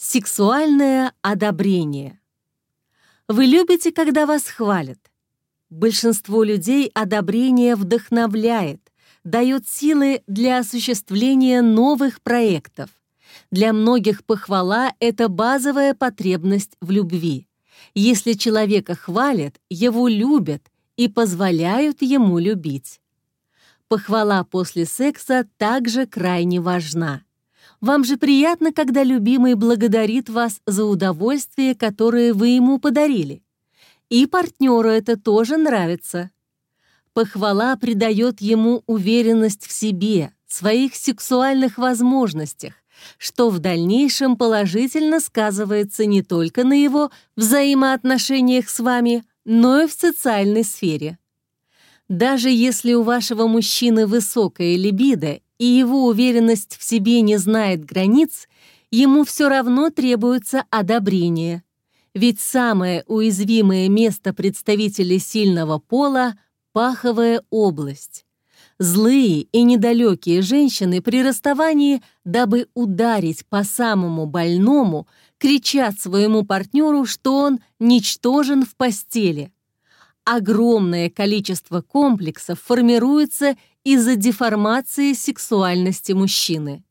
Сексуальное одобрение. Вы любите, когда вас хвалят. Большинство людей одобрение вдохновляет, дает силы для осуществления новых проектов. Для многих похвала — это базовая потребность в любви. Если человека хвалят, его любят и позволяют ему любить. Похвала после секса также крайне важна. Вам же приятно, когда любимый благодарит вас за удовольствие, которое вы ему подарили. И партнеру это тоже нравится. Похвала придает ему уверенность в себе, своих сексуальных возможностях, что в дальнейшем положительно сказывается не только на его взаимоотношениях с вами, но и в социальной сфере. Даже если у вашего мужчины высокая либидо и его уверенность в себе не знает границ, ему все равно требуется одобрение. Ведь самое уязвимое место представителей сильного пола — паховая область. Злые и недалекие женщины при расставании, дабы ударить по самому больному, кричат своему партнеру, что он ничтожен в постели. Огромное количество комплексов формируется из-за деформации сексуальности мужчины.